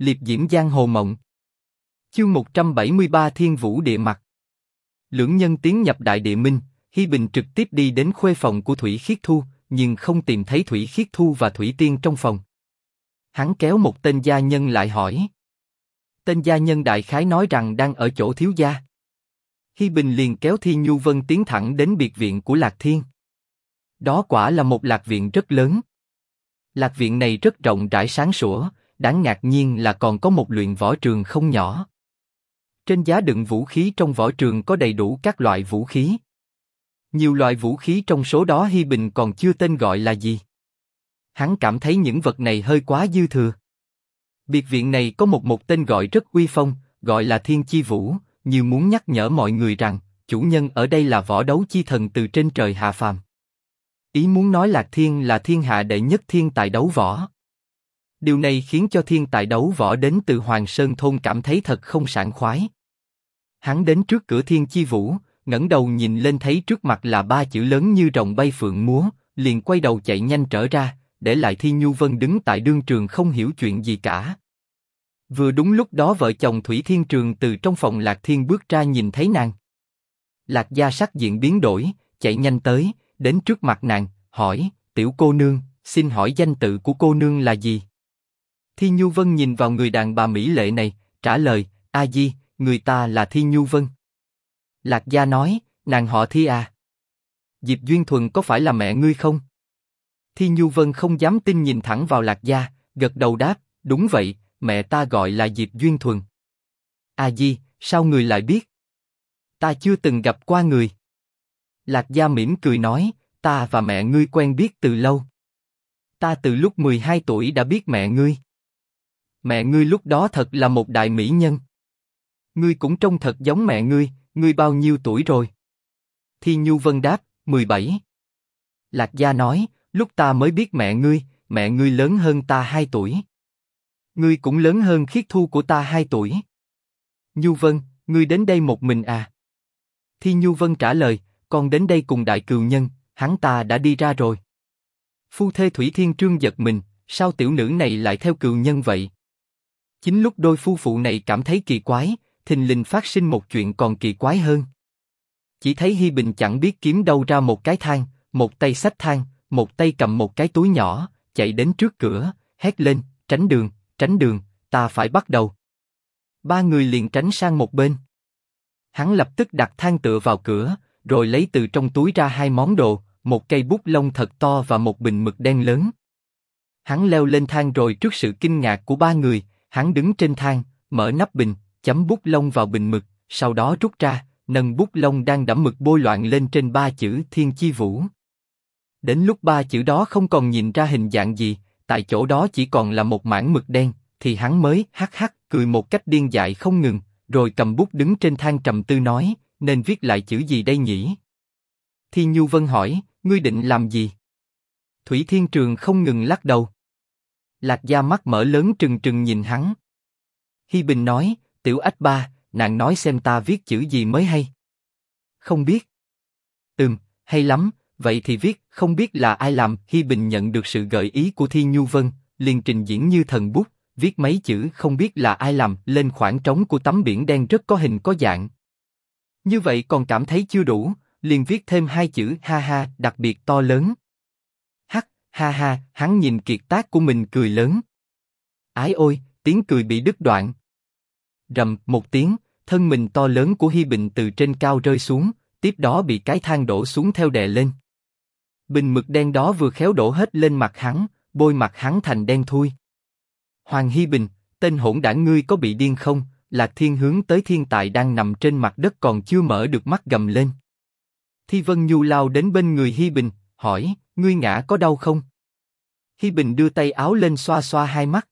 liệp diễm giang hồ mộng. Chương 173 Thiên Vũ Địa Mặt Lưỡng nhân tiến nhập Đại Địa Minh, Hi Bình trực tiếp đi đến khuê phòng của Thủy Khiết Thu, nhưng không tìm thấy Thủy Khiết Thu và Thủy Tiên trong phòng. Hắn kéo một tên gia nhân lại hỏi. Tên gia nhân đại khái nói rằng đang ở chỗ thiếu gia. Hi Bình liền kéo Thi Nhu Vân tiến thẳng đến biệt viện của Lạc Thiên. Đó quả là một lạc viện rất lớn. Lạc viện này rất rộng rãi sáng sủa, đáng ngạc nhiên là còn có một luyện võ trường không nhỏ. Trên giá đựng vũ khí trong võ trường có đầy đủ các loại vũ khí. Nhiều loại vũ khí trong số đó Hi Bình còn chưa tên gọi là gì. Hắn cảm thấy những vật này hơi quá dư thừa. Biệt viện này có một một tên gọi rất uy phong, gọi là Thiên Chi Vũ, như muốn nhắc nhở mọi người rằng chủ nhân ở đây là võ đấu chi thần từ trên trời hạ phàm. Ý muốn nói Lạc Thiên là thiên hạ đệ nhất thiên tài đấu võ. Điều này khiến cho thiên tài đấu võ đến từ Hoàng Sơn thôn cảm thấy thật không sảng khoái. Hắn đến trước cửa Thiên Chi Vũ, ngẩng đầu nhìn lên thấy trước mặt là ba chữ lớn như rồng bay phượng múa, liền quay đầu chạy nhanh trở ra, để lại Thi Nhu Vân đứng tại đương trường không hiểu chuyện gì cả. Vừa đúng lúc đó vợ chồng Thủy Thiên Trường từ trong phòng Lạc Thiên bước ra nhìn thấy nàng. Lạc Gia sắc diện biến đổi, chạy nhanh tới, đến trước mặt nàng, hỏi, tiểu cô nương, xin hỏi danh tự của cô nương là gì? Thi Nhu Vân nhìn vào người đàn bà mỹ lệ này, trả lời, A Di, người ta là Thi Nhu Vân. Lạc Gia nói, nàng họ Thi à? Diệp Duyên Thuần có phải là mẹ ngươi không? Thi Nhu Vân không dám tin nhìn thẳng vào Lạc Gia, gật đầu đáp, đúng vậy, mẹ ta gọi là Diệp Duyên Thuần. A Di, sao người lại biết? Ta chưa từng gặp qua người. Lạc Gia mỉm cười nói, ta và mẹ ngươi quen biết từ lâu. Ta từ lúc 12 tuổi đã biết mẹ ngươi. Mẹ ngươi lúc đó thật là một đại mỹ nhân. Ngươi cũng trông thật giống mẹ ngươi, ngươi bao nhiêu tuổi rồi? Thi Nhu Vân đáp, 17. Lạc Gia nói, lúc ta mới biết mẹ ngươi, mẹ ngươi lớn hơn ta 2 tuổi. Ngươi cũng lớn hơn khiết thu của ta 2 tuổi. Nhu Vân, ngươi đến đây một mình à? Thi Nhu Vân trả lời, con đến đây cùng đại cừu nhân, hắn ta đã đi ra rồi. Phu thê Thủy Thiên Trương giật mình, sao tiểu nữ này lại theo cừu nhân vậy? Chính lúc đôi phu phụ này cảm thấy kỳ quái, thình lình phát sinh một chuyện còn kỳ quái hơn. Chỉ thấy Hi Bình chẳng biết kiếm đâu ra một cái thang, một tay xách thang, một tay cầm một cái túi nhỏ, chạy đến trước cửa, hét lên, tránh đường, tránh đường, ta phải bắt đầu. Ba người liền tránh sang một bên. Hắn lập tức đặt thang tựa vào cửa, rồi lấy từ trong túi ra hai món đồ, một cây bút lông thật to và một bình mực đen lớn. Hắn leo lên thang rồi trước sự kinh ngạc của ba người, hắn đứng trên thang, mở nắp bình, chấm bút lông vào bình mực, sau đó rút ra, nâng bút lông đang đẫm mực bôi loạn lên trên ba chữ Thiên Chi Vũ. Đến lúc ba chữ đó không còn nhìn ra hình dạng gì, tại chỗ đó chỉ còn là một mảng mực đen, thì hắn mới hắc hắc cười một cách điên dại không ngừng, rồi cầm bút đứng trên thang trầm tư nói, nên viết lại chữ gì đây nhỉ? Thi Nhu Vân hỏi, ngươi định làm gì? Thủy Thiên Trường không ngừng lắc đầu. Lạc Gia mắt mở lớn trừng trừng nhìn hắn. Hi Bình nói, Tiểu Ách Ba, nàng nói xem ta viết chữ gì mới hay. Không biết. Ừm, hay lắm, vậy thì viết, không biết là ai làm. Hi Bình nhận được sự gợi ý của Thi Nhu Vân, liền trình diễn như thần bút, viết mấy chữ không biết là ai làm lên khoảng trống của tấm biển đen rất có hình có dạng. Như vậy còn cảm thấy chưa đủ, liền viết thêm hai chữ ha ha đặc biệt to lớn. Ha ha, hắn nhìn kiệt tác của mình cười lớn. Ái ôi, tiếng cười bị đứt đoạn. Rầm, một tiếng, thân mình to lớn của Hi Bình từ trên cao rơi xuống, tiếp đó bị cái thang đổ xuống theo đè lên. Bình mực đen đó vừa khéo đổ hết lên mặt hắn, bôi mặt hắn thành đen thui. Hoàng Hi Bình, tên hỗn đảng ngươi có bị điên không? Lạc Thiên hướng tới thiên tài đang nằm trên mặt đất còn chưa mở được mắt gầm lên. Thi Vân Nhu lao đến bên người Hi Bình, hỏi, ngươi ngã có đau không? Hi Bình đưa tay áo lên xoa xoa hai mắt.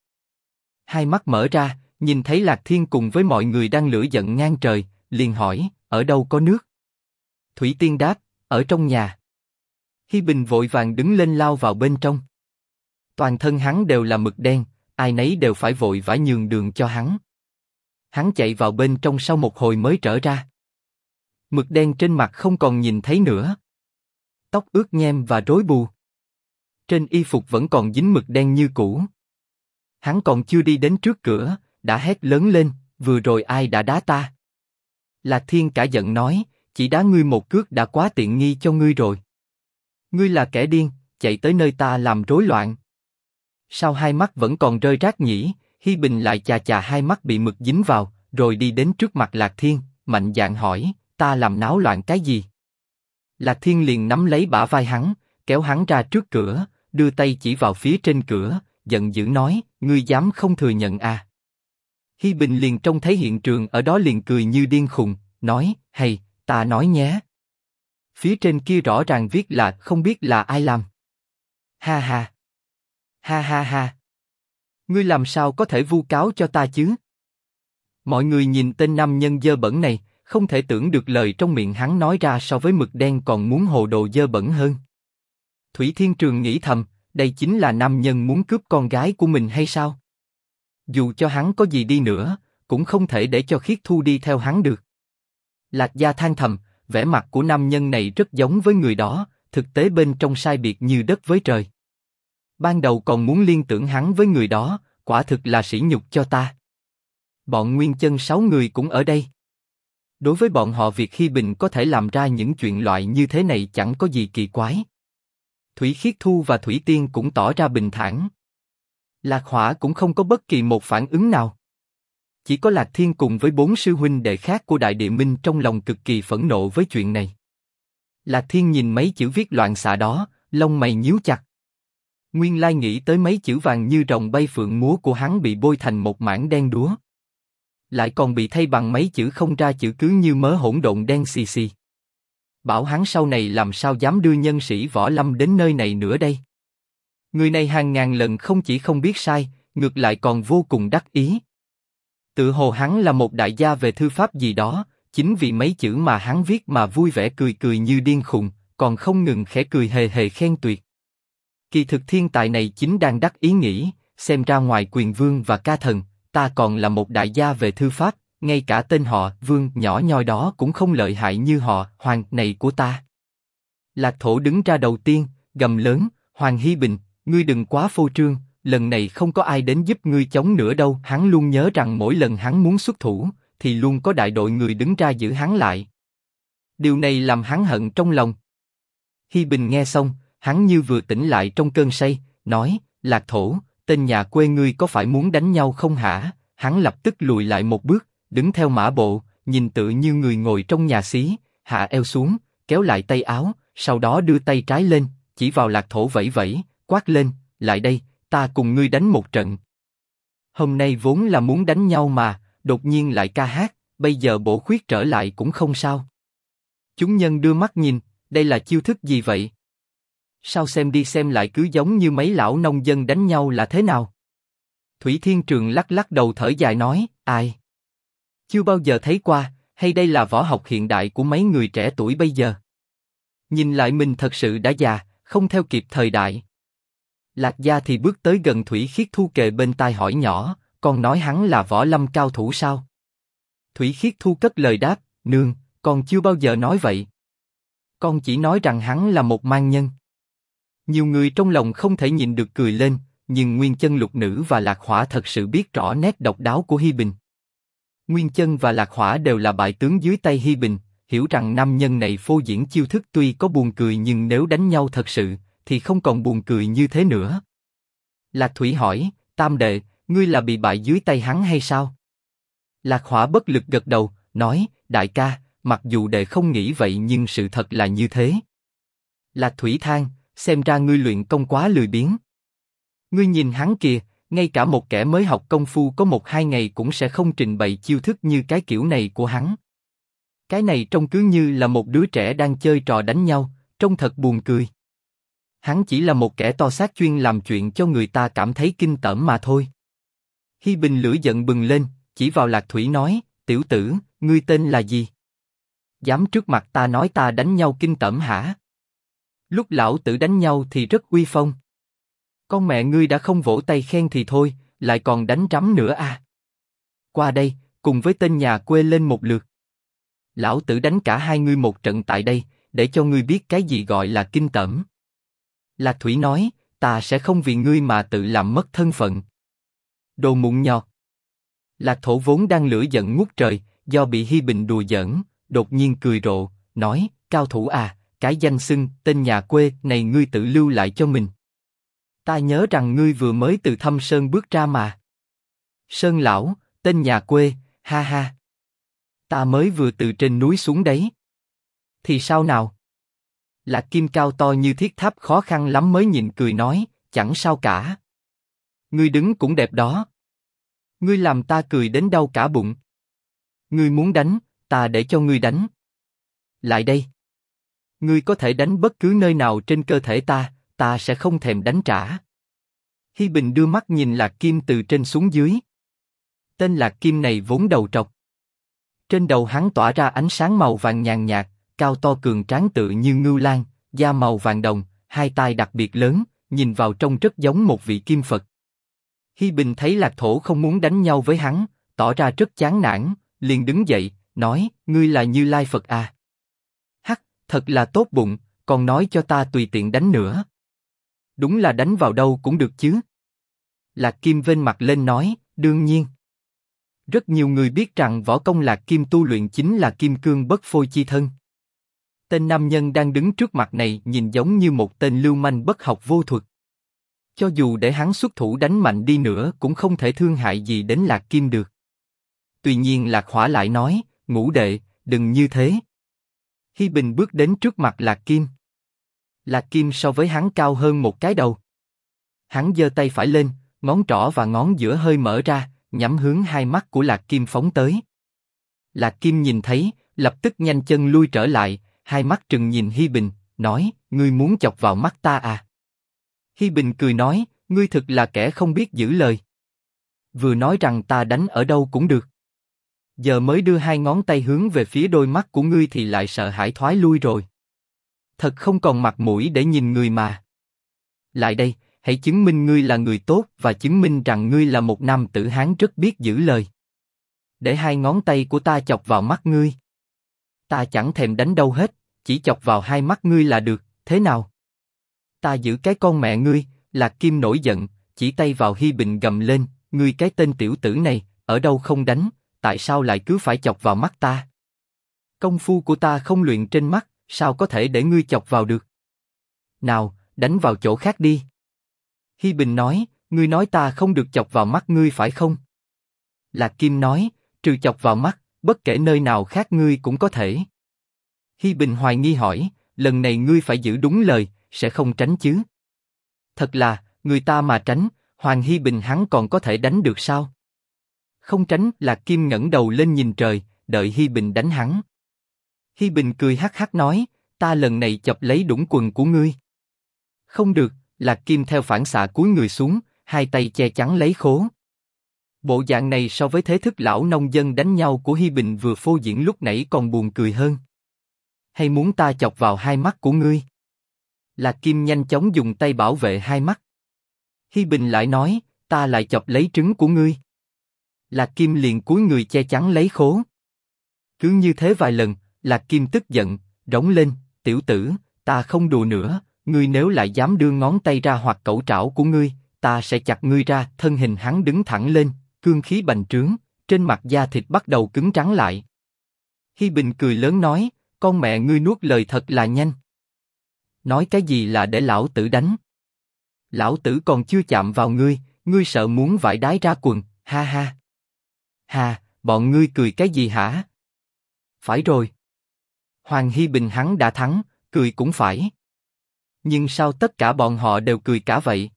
Hai mắt mở ra, nhìn thấy Lạc Thiên cùng với mọi người đang lửa giận ngang trời, liền hỏi, ở đâu có nước? Thủy Tiên đáp, ở trong nhà. Hi Bình vội vàng đứng lên lao vào bên trong. Toàn thân hắn đều là mực đen, ai nấy đều phải vội vã nhường đường cho hắn. Hắn chạy vào bên trong sau một hồi mới trở ra. Mực đen trên mặt không còn nhìn thấy nữa. Tóc ướt nhem và rối bù. Trên y phục vẫn còn dính mực đen như cũ. Hắn còn chưa đi đến trước cửa, đã hét lớn lên, vừa rồi ai đã đá ta? Lạc Thiên cả giận nói, chỉ đá ngươi một cước đã quá tiện nghi cho ngươi rồi. Ngươi là kẻ điên, chạy tới nơi ta làm rối loạn. Sao hai mắt vẫn còn rơi rác nhỉ? Hi Bình lại chà chà hai mắt bị mực dính vào, rồi đi đến trước mặt Lạc Thiên, mạnh dạn hỏi, ta làm náo loạn cái gì? Lạc Thiên liền nắm lấy bả vai hắn, kéo hắn ra trước cửa, đưa tay chỉ vào phía trên cửa, giận dữ nói, ngươi dám không thừa nhận à? Hi Bình liền trông thấy hiện trường ở đó liền cười như điên khùng, nói, hay, ta nói nhé. Phía trên kia rõ ràng viết là không biết là ai làm. Ha ha. Ha ha ha. Ngươi làm sao có thể vu cáo cho ta chứ? Mọi người nhìn tên nam nhân dơ bẩn này, không thể tưởng được lời trong miệng hắn nói ra so với mực đen còn muốn hồ đồ dơ bẩn hơn. Thủy Thiên Trường nghĩ thầm, đây chính là nam nhân muốn cướp con gái của mình hay sao? Dù cho hắn có gì đi nữa, cũng không thể để cho Khiết Thu đi theo hắn được. Lạc Gia than thầm, vẻ mặt của nam nhân này rất giống với người đó, thực tế bên trong sai biệt như đất với trời. Ban đầu còn muốn liên tưởng hắn với người đó, quả thực là sỉ nhục cho ta. Bọn Nguyên Chân sáu người cũng ở đây. Đối với bọn họ việc Hi Bình có thể làm ra những chuyện loại như thế này chẳng có gì kỳ quái. Thủy Khiết Thu và Thủy Tiên cũng tỏ ra bình thản. Lạc Hỏa cũng không có bất kỳ một phản ứng nào. Chỉ có Lạc Thiên cùng với bốn sư huynh đệ khác của Đại Địa Minh trong lòng cực kỳ phẫn nộ với chuyện này. Lạc Thiên nhìn mấy chữ viết loạn xạ đó, lông mày nhíu chặt. Nguyên Lai nghĩ tới mấy chữ vàng như rồng bay phượng múa của hắn bị bôi thành một mảng đen đúa. Lại còn bị thay bằng mấy chữ không ra chữ cứ như mớ hỗn độn đen xì xì. Bảo hắn sau này làm sao dám đưa nhân sĩ võ lâm đến nơi này nữa đây. Người này hàng ngàn lần không chỉ không biết sai, ngược lại còn vô cùng đắc ý. Tự hồ hắn là một đại gia về thư pháp gì đó, chính vì mấy chữ mà hắn viết mà vui vẻ cười cười như điên khùng, còn không ngừng khẽ cười hề hề khen tuyệt. Kỳ thực thiên tài này chính đang đắc ý nghĩ, xem ra ngoài quyền vương và ca thần, ta còn là một đại gia về thư pháp, ngay cả tên họ vương nhỏ nhoi đó cũng không lợi hại như họ hoàng này của ta. Lạc thổ đứng ra đầu tiên, gầm lớn, Hoàng Hy Bình, ngươi đừng quá phô trương, lần này không có ai đến giúp ngươi chống nữa đâu. Hắn luôn nhớ rằng mỗi lần hắn muốn xuất thủ, thì luôn có đại đội người đứng ra giữ hắn lại. Điều này làm hắn hận trong lòng. Hi Bình nghe xong, hắn như vừa tỉnh lại trong cơn say, nói, Lạc Thổ, tên nhà quê ngươi có phải muốn đánh nhau không hả? Hắn lập tức lùi lại một bước, đứng theo mã bộ, nhìn tự như người ngồi trong nhà xí, hạ eo xuống, kéo lại tay áo, sau đó đưa tay trái lên, chỉ vào Lạc Thổ vẫy vẫy, quát lên, lại đây, ta cùng ngươi đánh một trận. Hôm nay vốn là muốn đánh nhau mà, đột nhiên lại ca hát, bây giờ bổ khuyết trở lại cũng không sao. Chúng nhân đưa mắt nhìn, đây là chiêu thức gì vậy? Sao xem đi xem lại cứ giống như mấy lão nông dân đánh nhau là thế nào? Thủy Thiên Trường lắc lắc đầu thở dài nói, ai? Chưa bao giờ thấy qua, hay đây là võ học hiện đại của mấy người trẻ tuổi bây giờ? Nhìn lại mình thật sự đã già, không theo kịp thời đại. Lạc Gia thì bước tới gần Thủy Khiết Thu kề bên tai hỏi nhỏ, con nói hắn là võ lâm cao thủ sao? Thủy Khiết Thu cất lời đáp, nương, con chưa bao giờ nói vậy. Con chỉ nói rằng hắn là một mang nhân. Nhiều người trong lòng không thể nhìn được cười lên, nhưng Nguyên Chân Lục Nữ và Lạc Hỏa thật sự biết rõ nét độc đáo của Hi Bình. Nguyên Chân và Lạc Hỏa đều là bại tướng dưới tay Hi Bình, hiểu rằng nam nhân này phô diễn chiêu thức tuy có buồn cười nhưng nếu đánh nhau thật sự, thì không còn buồn cười như thế nữa. Lạc Thủy hỏi, Tam đệ, ngươi là bị bại dưới tay hắn hay sao? Lạc Hỏa bất lực gật đầu, nói, đại ca, mặc dù đệ không nghĩ vậy nhưng sự thật là như thế. Lạc Thủy than, xem ra ngươi luyện công quá lười biếng. Ngươi nhìn hắn kìa, ngay cả một kẻ mới học công phu có một hai ngày cũng sẽ không trình bày chiêu thức như cái kiểu này của hắn. Cái này trông cứ như là một đứa trẻ đang chơi trò đánh nhau, trông thật buồn cười. Hắn chỉ là một kẻ to xác chuyên làm chuyện cho người ta cảm thấy kinh tởm mà thôi. Hi Bình lửa giận bừng lên, chỉ vào Lạc Thủy nói, tiểu tử, ngươi tên là gì? Dám trước mặt ta nói ta đánh nhau kinh tởm hả? Lúc lão tử đánh nhau thì rất uy phong. Con mẹ ngươi đã không vỗ tay khen thì thôi, lại còn đánh trắm nữa à? Qua đây, cùng với tên nhà quê lên một lượt. Lão tử đánh cả hai ngươi một trận tại đây, để cho ngươi biết cái gì gọi là kinh tởm. Lạc Thủy nói, ta sẽ không vì ngươi mà tự làm mất thân phận. Đồ mụn nhọt. Lạc thổ vốn đang lửa giận ngút trời, do bị Hi Bình đùa giỡn, đột nhiên cười rộ, nói, cao thủ à, cái danh xưng, tên nhà quê này ngươi tự lưu lại cho mình. Ta nhớ rằng ngươi vừa mới từ thâm sơn bước ra mà. Sơn lão, tên nhà quê, ha ha. Ta mới vừa từ trên núi xuống đấy. Thì sao nào? Lạc kim cao to như thiết tháp khó khăn lắm mới nhìn cười nói, chẳng sao cả. Ngươi đứng cũng đẹp đó. Ngươi làm ta cười đến đau cả bụng. Ngươi muốn đánh, ta để cho ngươi đánh. Lại đây. Ngươi có thể đánh bất cứ nơi nào trên cơ thể ta, ta sẽ không thèm đánh trả. Hi Bình đưa mắt nhìn Lạc Kim từ trên xuống dưới. Tên Lạc Kim này vốn đầu trọc. Trên đầu hắn tỏa ra ánh sáng màu vàng nhàn nhạt, cao to cường tráng tự như ngưu lang, da màu vàng đồng, hai tai đặc biệt lớn, nhìn vào trông rất giống một vị kim Phật. Hi Bình thấy Lạc Thổ không muốn đánh nhau với hắn, tỏ ra rất chán nản, liền đứng dậy, nói, ngươi là Như Lai Phật à? Thật là tốt bụng, còn nói cho ta tùy tiện đánh nữa. Đúng là đánh vào đâu cũng được chứ. Lạc Kim vên mặt lên nói, đương nhiên. Rất nhiều người biết rằng võ công Lạc Kim tu luyện chính là kim cương bất phôi chi thân. Tên nam nhân đang đứng trước mặt này nhìn giống như một tên lưu manh bất học vô thuật. Cho dù để hắn xuất thủ đánh mạnh đi nữa cũng không thể thương hại gì đến Lạc Kim được. Tuy nhiên Lạc Hỏa lại nói, ngũ đệ, đừng như thế. Hi Bình bước đến trước mặt Lạc Kim. Lạc Kim so với hắn cao hơn một cái đầu. Hắn giơ tay phải lên, ngón trỏ và ngón giữa hơi mở ra, nhắm hướng hai mắt của Lạc Kim phóng tới. Lạc Kim nhìn thấy, lập tức nhanh chân lui trở lại, hai mắt trừng nhìn Hi Bình, nói, ngươi muốn chọc vào mắt ta à? Hi Bình cười nói, ngươi thực là kẻ không biết giữ lời. Vừa nói rằng ta đánh ở đâu cũng được. Giờ mới đưa hai ngón tay hướng về phía đôi mắt của ngươi thì lại sợ hãi thoái lui rồi. Thật không còn mặt mũi để nhìn người mà. Lại đây, hãy chứng minh ngươi là người tốt và chứng minh rằng ngươi là một nam tử hán rất biết giữ lời. Để hai ngón tay của ta chọc vào mắt ngươi. Ta chẳng thèm đánh đâu hết, chỉ chọc vào hai mắt ngươi là được, thế nào? Ta giữ cái con mẹ ngươi, Lạc Kim nổi giận, chỉ tay vào Hi Bình gầm lên, ngươi cái tên tiểu tử này, ở đâu không đánh, tại sao lại cứ phải chọc vào mắt ta? Công phu của ta không luyện trên mắt, sao có thể để ngươi chọc vào được? Nào, đánh vào chỗ khác đi. Hi Bình nói, ngươi nói ta không được chọc vào mắt ngươi phải không? Lạc Kim nói, trừ chọc vào mắt, bất kể nơi nào khác ngươi cũng có thể. Hi Bình hoài nghi hỏi, lần này ngươi phải giữ đúng lời, sẽ không tránh chứ? Thật là, người ta mà tránh, Hoàng Hi Bình hắn còn có thể đánh được sao? Không tránh, Lạc Kim ngẩng đầu lên nhìn trời, đợi Hi Bình đánh hắn. Hi Bình cười hắc hắc nói, ta lần này chọc lấy đũng quần của ngươi. Không được, Lạc Kim theo phản xạ cúi người xuống, hai tay che chắn lấy khố. Bộ dạng này so với thế thức lão nông dân đánh nhau của Hi Bình vừa phô diễn lúc nãy còn buồn cười hơn. Hay muốn ta chọc vào hai mắt của ngươi? Lạc Kim nhanh chóng dùng tay bảo vệ hai mắt. Hi Bình lại nói, ta lại chọc lấy trứng của ngươi. Lạc Kim liền cúi người che chắn lấy khố. Cứ như thế vài lần, Lạc Kim tức giận, rống lên, tiểu tử, ta không đùa nữa, ngươi nếu lại dám đưa ngón tay ra hoặc cẩu trảo của ngươi, ta sẽ chặt ngươi ra. Thân hình hắn đứng thẳng lên, cương khí bành trướng, trên mặt da thịt bắt đầu cứng trắng lại. Hi Bình cười lớn nói, con mẹ ngươi nuốt lời thật là nhanh. Nói cái gì là để lão tử đánh? Lão tử còn chưa chạm vào ngươi, ngươi sợ muốn vải đái ra quần, ha ha. Hà, bọn ngươi cười cái gì hả? Phải rồi. Hoàng Hi Bình hắn đã thắng, cười cũng phải. Nhưng sao tất cả bọn họ đều cười cả vậy?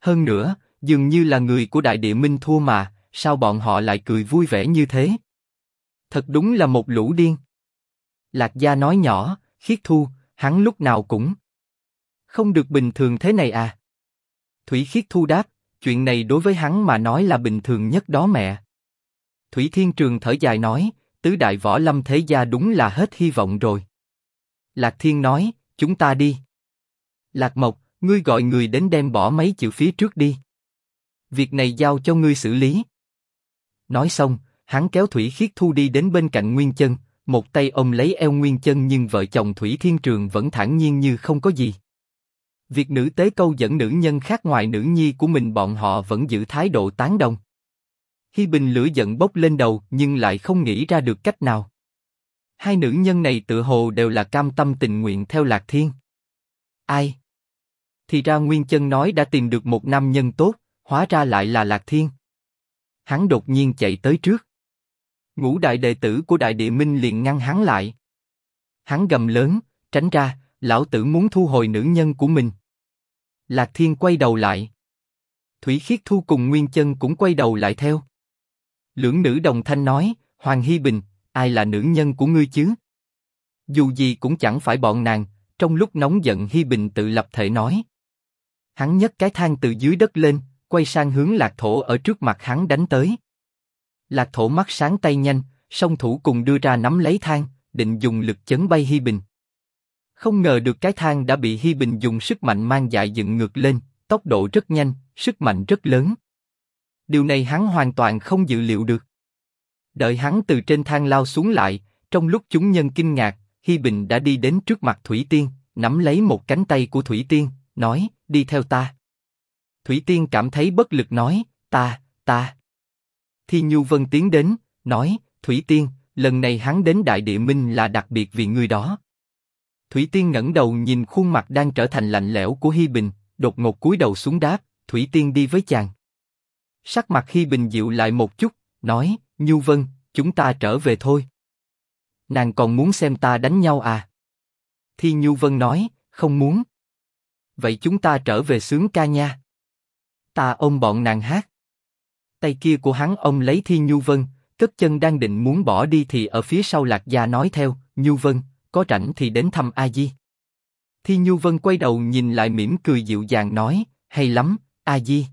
Hơn nữa, dường như là người của Đại Địa Minh thua mà, sao bọn họ lại cười vui vẻ như thế? Thật đúng là một lũ điên. Lạc Gia nói nhỏ, khiết thu, hắn lúc nào cũng không được bình thường thế này à? Thủy khiết thu đáp, chuyện này đối với hắn mà nói là bình thường nhất đó mẹ. Thủy Thiên Trường thở dài nói, tứ đại võ lâm thế gia đúng là hết hy vọng rồi. Lạc Thiên nói, chúng ta đi. Lạc Mộc, ngươi gọi người đến đem bỏ mấy chữ phía trước đi. Việc này giao cho ngươi xử lý. Nói xong, hắn kéo Thủy Khiết Thu đi đến bên cạnh Nguyên Chân, một tay ôm lấy eo Nguyên Chân nhưng vợ chồng Thủy Thiên Trường vẫn thản nhiên như không có gì. Việc nữ tế câu dẫn nữ nhân khác ngoài nữ nhi của mình bọn họ vẫn giữ thái độ tán đồng. Hi Bình lửa giận bốc lên đầu nhưng lại không nghĩ ra được cách nào. Hai nữ nhân này tự hồ đều là cam tâm tình nguyện theo Lạc Thiên. Ai? Thì ra Nguyên Chân nói đã tìm được một nam nhân tốt, hóa ra lại là Lạc Thiên. Hắn đột nhiên chạy tới trước. Ngũ đại đệ tử của Đại Địa Minh liền ngăn hắn lại. Hắn gầm lớn, tránh ra, lão tử muốn thu hồi nữ nhân của mình. Lạc Thiên quay đầu lại. Thủy Khiết Thu cùng Nguyên Chân cũng quay đầu lại theo. Lưỡng nữ đồng thanh nói, Hoàng Hy Bình, ai là nữ nhân của ngươi chứ? Dù gì cũng chẳng phải bọn nàng. Trong lúc nóng giận Hy Bình tự lập thể nói. Hắn nhấc cái thang từ dưới đất lên, quay sang hướng lạc thổ ở trước mặt hắn đánh tới. Lạc thổ mắt sáng tay nhanh, song thủ cùng đưa ra nắm lấy thang, định dùng lực chấn bay Hi Bình. Không ngờ được cái thang đã bị Hi Bình dùng sức mạnh mang dại dựng ngược lên, tốc độ rất nhanh, sức mạnh rất lớn. Điều này hắn hoàn toàn không dự liệu được. Đợi hắn từ trên thang lao xuống lại, trong lúc chúng nhân kinh ngạc, Hi Bình đã đi đến trước mặt Thủy Tiên, nắm lấy một cánh tay của Thủy Tiên, nói, đi theo ta. Thủy Tiên cảm thấy bất lực nói, ta, ta. Thi Nhu Vân tiến đến, nói, Thủy Tiên, lần này hắn đến Đại Địa Minh là đặc biệt vì người đó. Thủy Tiên ngẩng đầu nhìn khuôn mặt đang trở thành lạnh lẽo của Hi Bình, đột ngột cúi đầu xuống đáp, Thủy Tiên đi với chàng. Sắc mặt Hi Bình dịu lại một chút, nói, Nhu Vân, chúng ta trở về thôi. Nàng còn muốn xem ta đánh nhau à? Thi Nhu Vân nói, không muốn. Vậy chúng ta trở về sướng ca nha. Ta ôm bọn nàng hát. Tay kia của hắn ông lấy Thi Nhu Vân, cất chân đang định muốn bỏ đi thì ở phía sau Lạc Gia nói theo, Nhu Vân, có rảnh thì đến thăm A Di. Thi Nhu Vân quay đầu nhìn lại mỉm cười dịu dàng nói, hay lắm, A Di.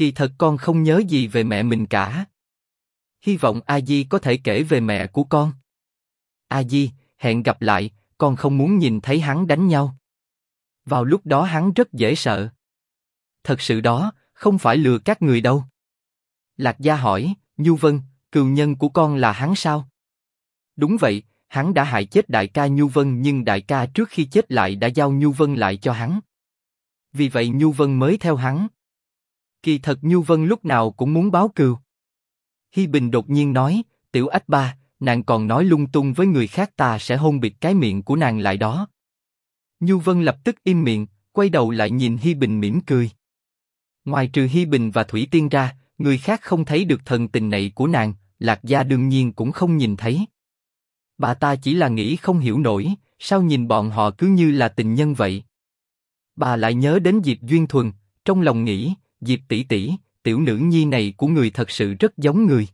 Kỳ thật con không nhớ gì về mẹ mình cả. Hy vọng A Di có thể kể về mẹ của con. A Di, hẹn gặp lại, con không muốn nhìn thấy hắn đánh nhau. Vào lúc đó hắn rất dễ sợ. Thật sự đó, không phải lừa các người đâu. Lạc Gia hỏi, Nhu Vân, cừu nhân của con là hắn sao? Đúng vậy, hắn đã hại chết đại ca Nhu Vân nhưng đại ca trước khi chết lại đã giao Nhu Vân lại cho hắn. Vì vậy Nhu Vân mới theo hắn. Kỳ thật Nhu Vân lúc nào cũng muốn báo cừu. Hi Bình đột nhiên nói, Tiểu Ách Ba, nàng còn nói lung tung với người khác ta sẽ hôn bịt cái miệng của nàng lại đó. Nhu Vân lập tức im miệng, quay đầu lại nhìn Hi Bình mỉm cười. Ngoài trừ Hi Bình và Thủy Tiên ra, người khác không thấy được thần tình này của nàng, Lạc Gia đương nhiên cũng không nhìn thấy. Bà ta chỉ là nghĩ không hiểu nổi, sao nhìn bọn họ cứ như là tình nhân vậy. Bà lại nhớ đến Diệp Duyên Thuần, trong lòng nghĩ, Diệp tỷ tỷ, tiểu nữ nhi này của người thật sự rất giống người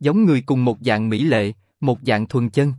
giống người cùng một dạng mỹ lệ, một dạng thuần chân.